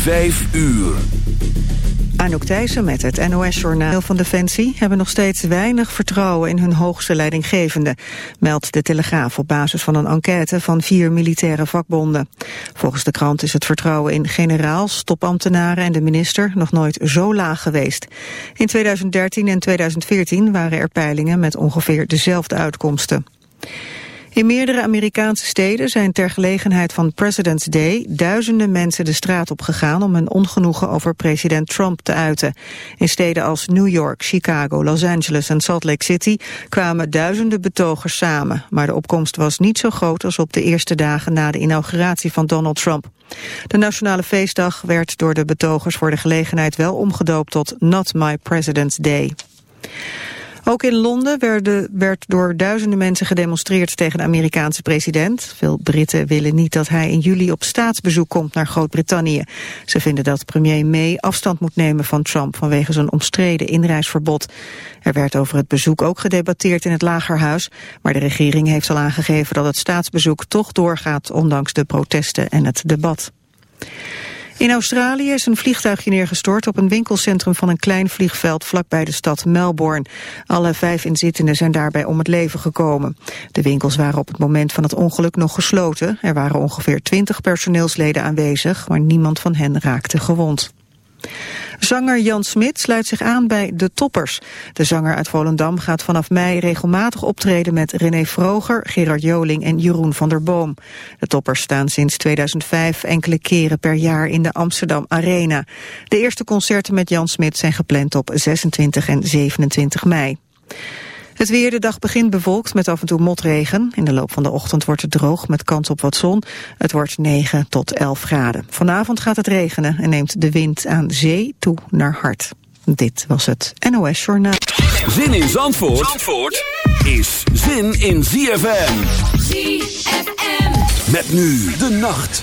Vijf uur. Anouk Thijssen met het NOS-journaal van Defensie... hebben nog steeds weinig vertrouwen in hun hoogste leidinggevende... meldt de Telegraaf op basis van een enquête van vier militaire vakbonden. Volgens de krant is het vertrouwen in generaals, topambtenaren en de minister... nog nooit zo laag geweest. In 2013 en 2014 waren er peilingen met ongeveer dezelfde uitkomsten. In meerdere Amerikaanse steden zijn ter gelegenheid van President's Day duizenden mensen de straat op gegaan om hun ongenoegen over president Trump te uiten. In steden als New York, Chicago, Los Angeles en Salt Lake City kwamen duizenden betogers samen. Maar de opkomst was niet zo groot als op de eerste dagen na de inauguratie van Donald Trump. De nationale feestdag werd door de betogers voor de gelegenheid wel omgedoopt tot Not My President's Day. Ook in Londen werd, werd door duizenden mensen gedemonstreerd tegen de Amerikaanse president. Veel Britten willen niet dat hij in juli op staatsbezoek komt naar Groot-Brittannië. Ze vinden dat premier May afstand moet nemen van Trump vanwege zijn omstreden inreisverbod. Er werd over het bezoek ook gedebatteerd in het Lagerhuis, maar de regering heeft al aangegeven dat het staatsbezoek toch doorgaat ondanks de protesten en het debat. In Australië is een vliegtuigje neergestort op een winkelcentrum van een klein vliegveld vlakbij de stad Melbourne. Alle vijf inzittenden zijn daarbij om het leven gekomen. De winkels waren op het moment van het ongeluk nog gesloten. Er waren ongeveer twintig personeelsleden aanwezig, maar niemand van hen raakte gewond. Zanger Jan Smit sluit zich aan bij De Toppers. De zanger uit Volendam gaat vanaf mei regelmatig optreden met René Vroger, Gerard Joling en Jeroen van der Boom. De Toppers staan sinds 2005 enkele keren per jaar in de Amsterdam Arena. De eerste concerten met Jan Smit zijn gepland op 26 en 27 mei. Het weer, de dag begint bewolkt met af en toe motregen. In de loop van de ochtend wordt het droog met kans op wat zon. Het wordt 9 tot 11 graden. Vanavond gaat het regenen en neemt de wind aan zee toe naar hard. Dit was het NOS Journaal. Zin in Zandvoort, Zandvoort is zin in ZFM. ZFM. Met nu de nacht.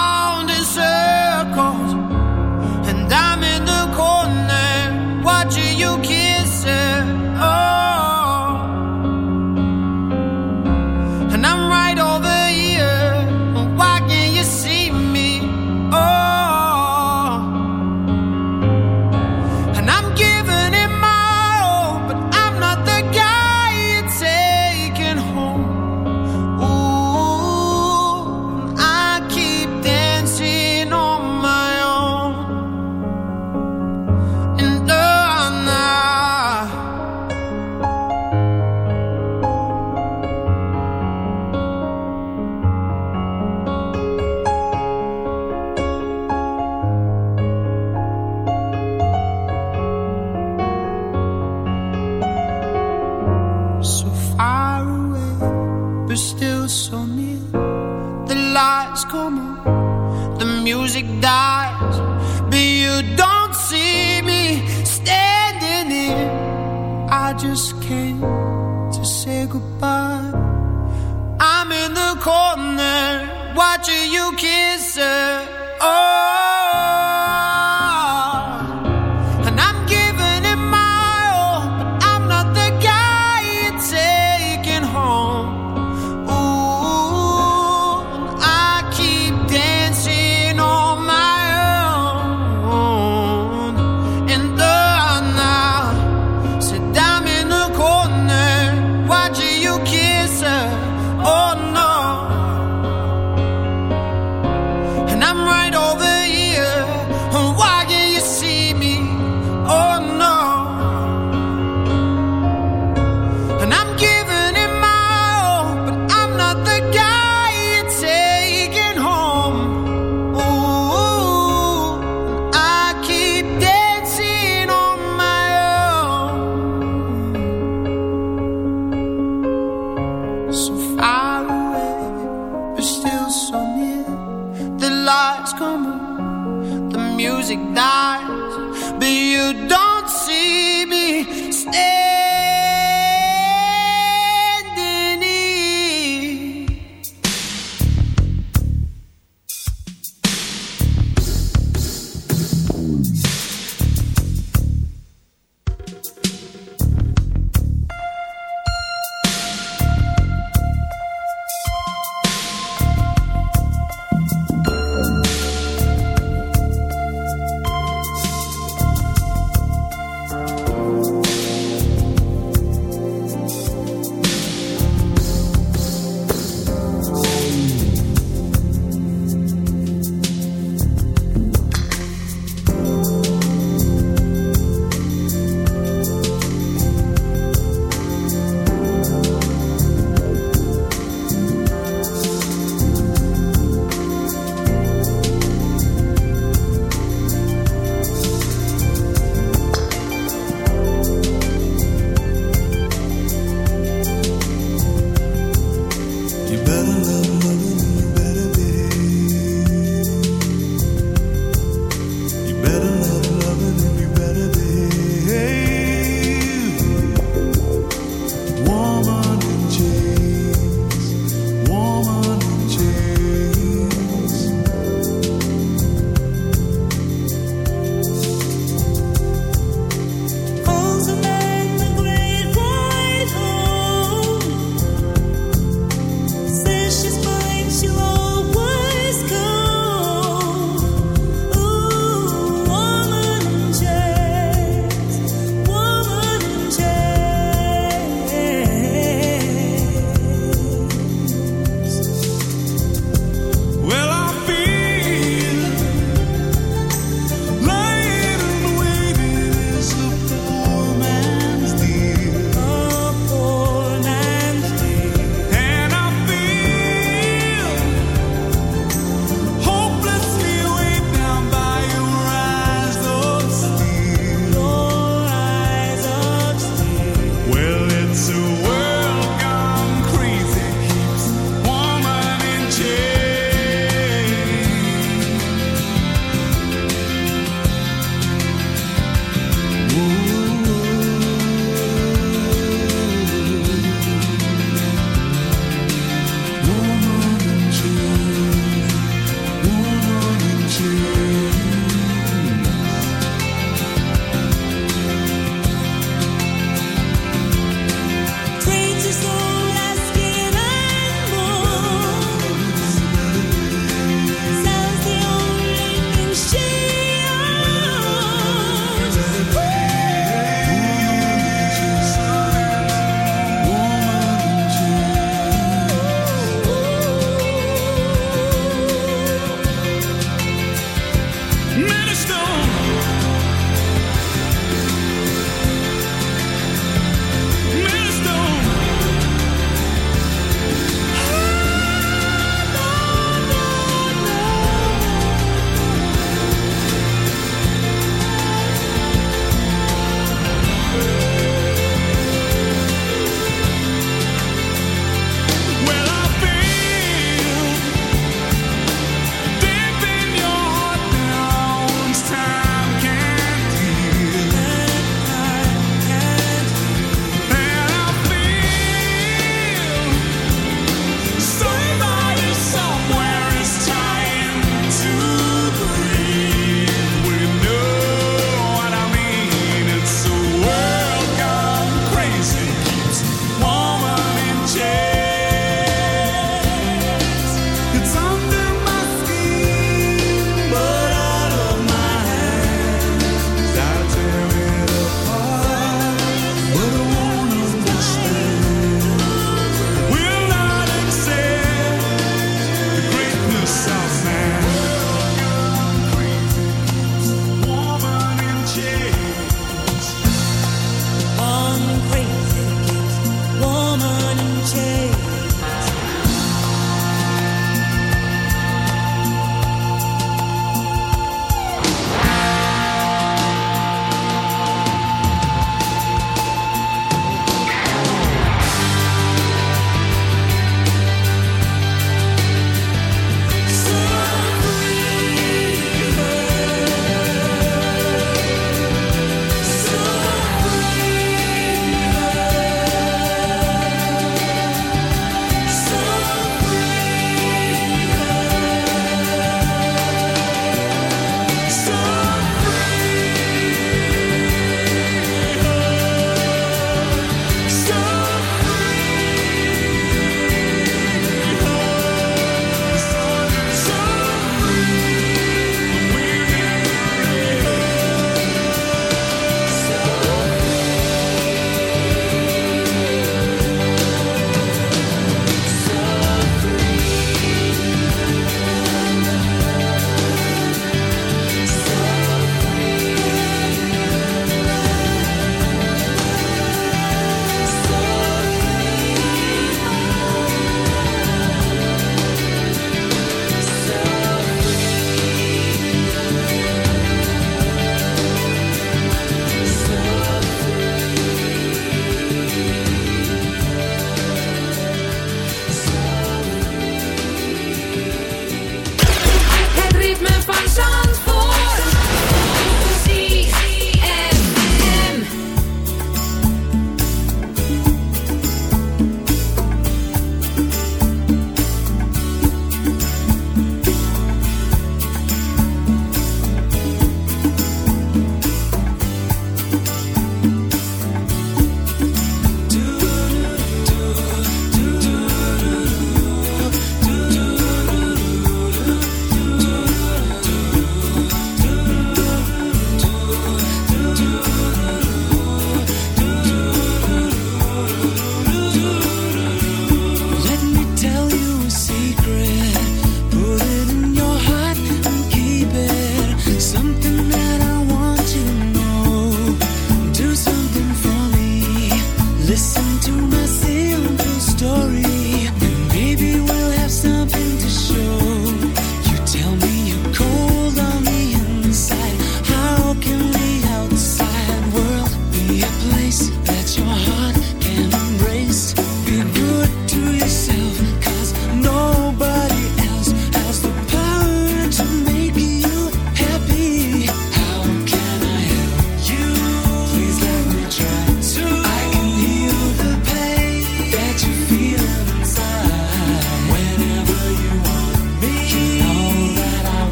music dies, but you don't see me stay.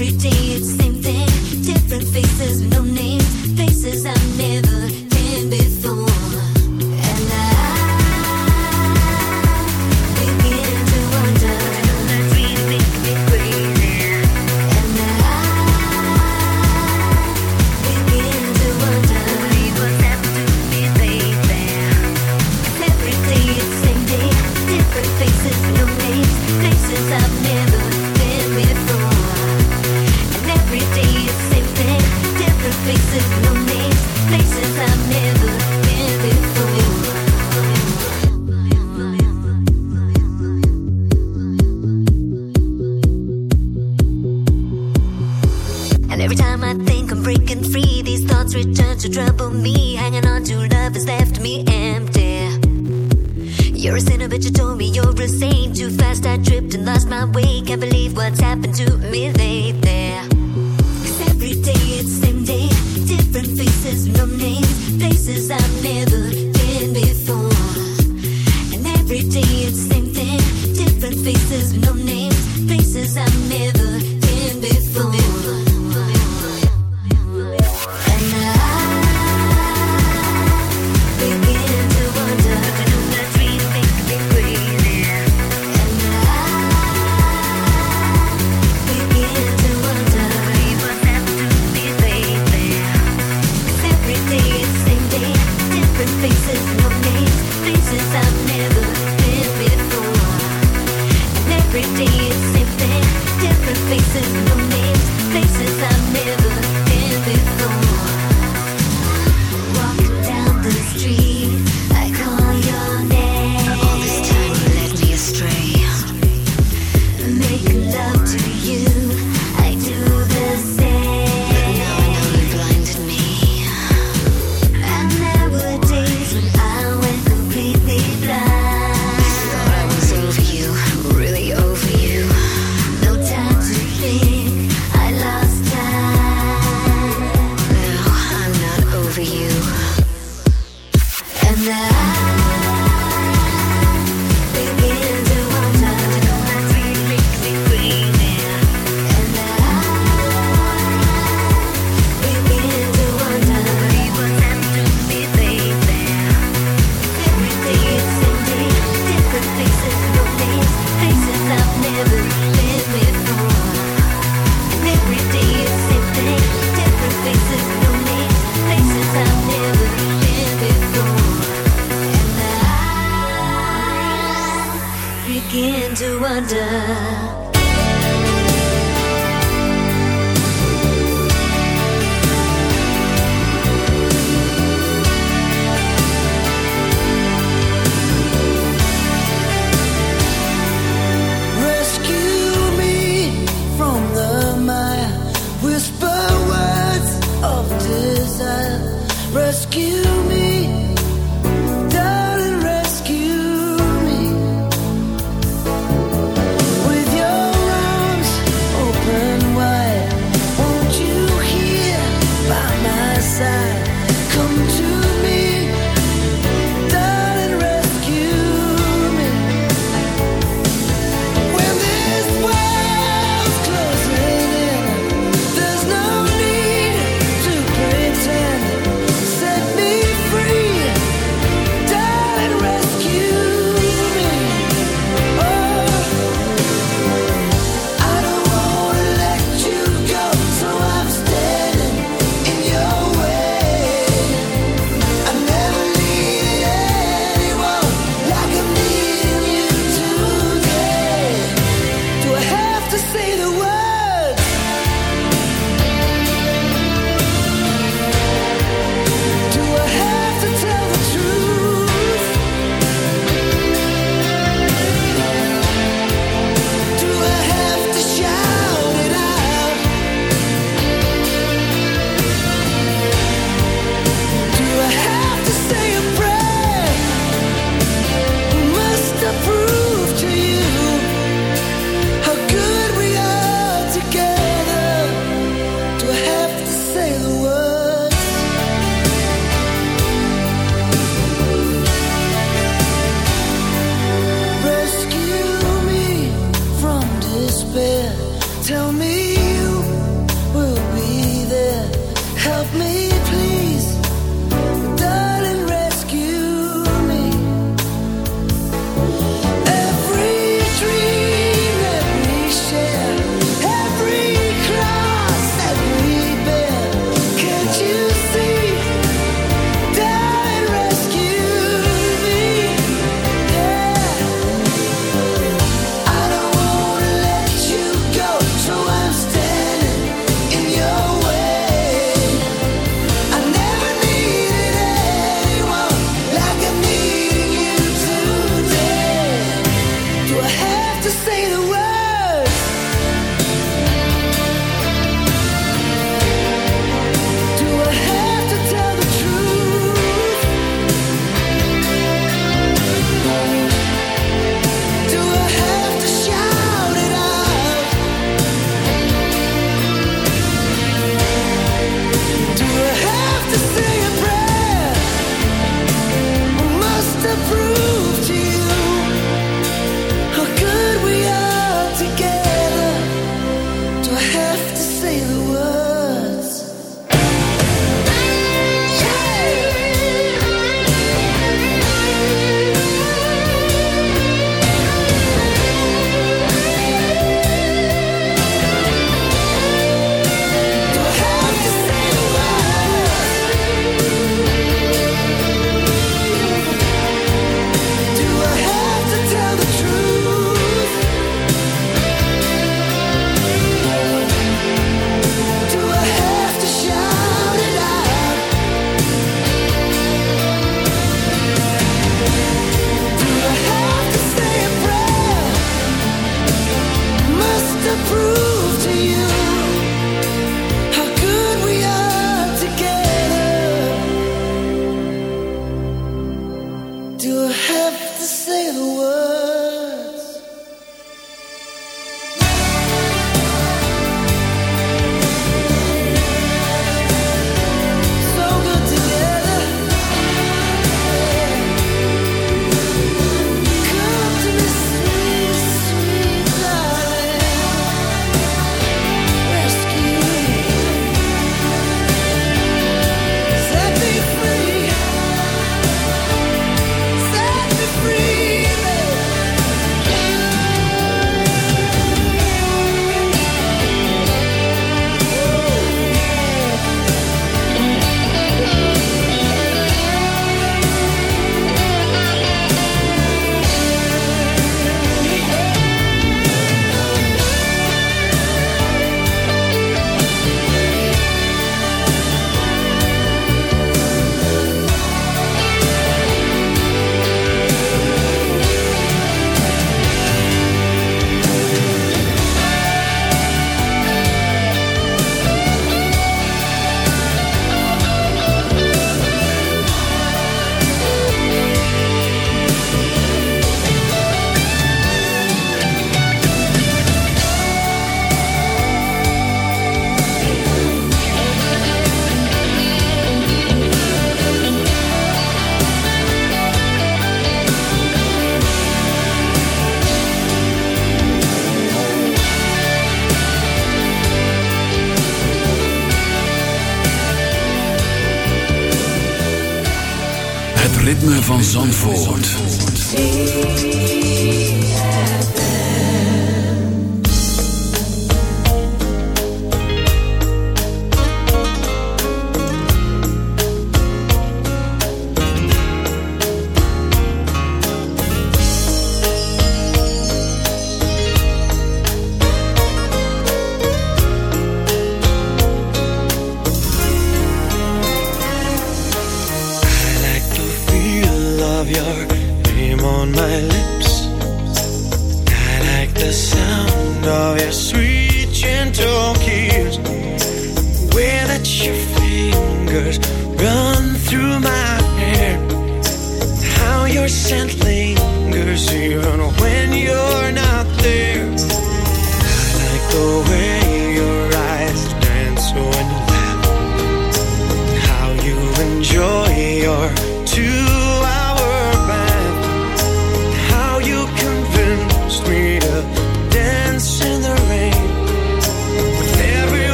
Every day it's same thing, different faces, no names, faces I never.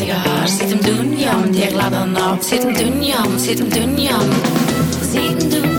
vettige haar. Zit hem doen, jam. Die gladde naam. Zit hem doen, jam. Zit hem doen, jam. Zit hem doen.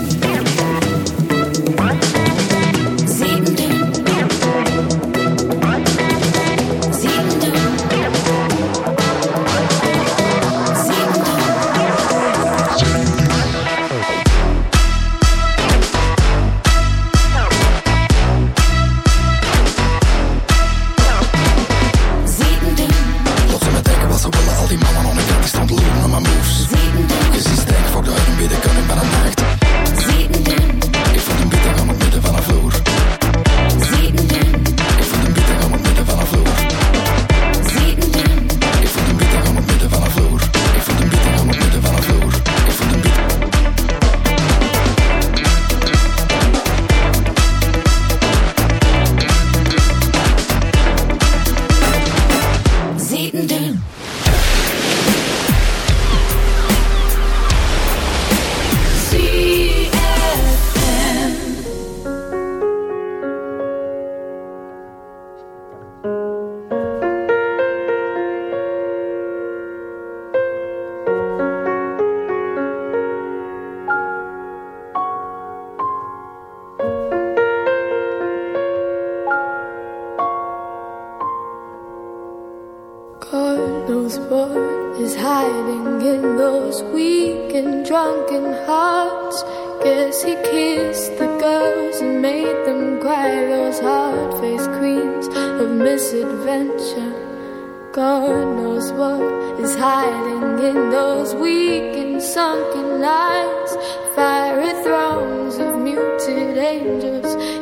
Dangerous.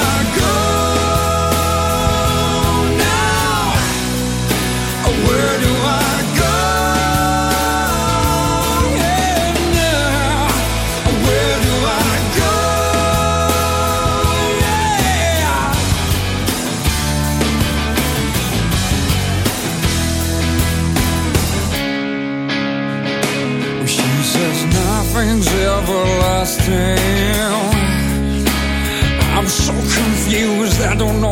don't know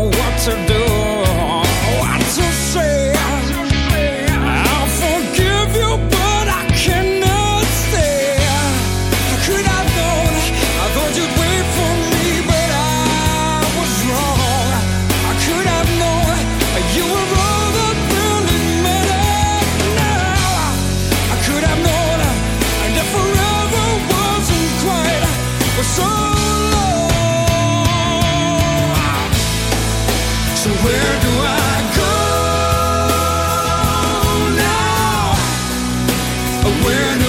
when